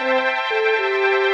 Música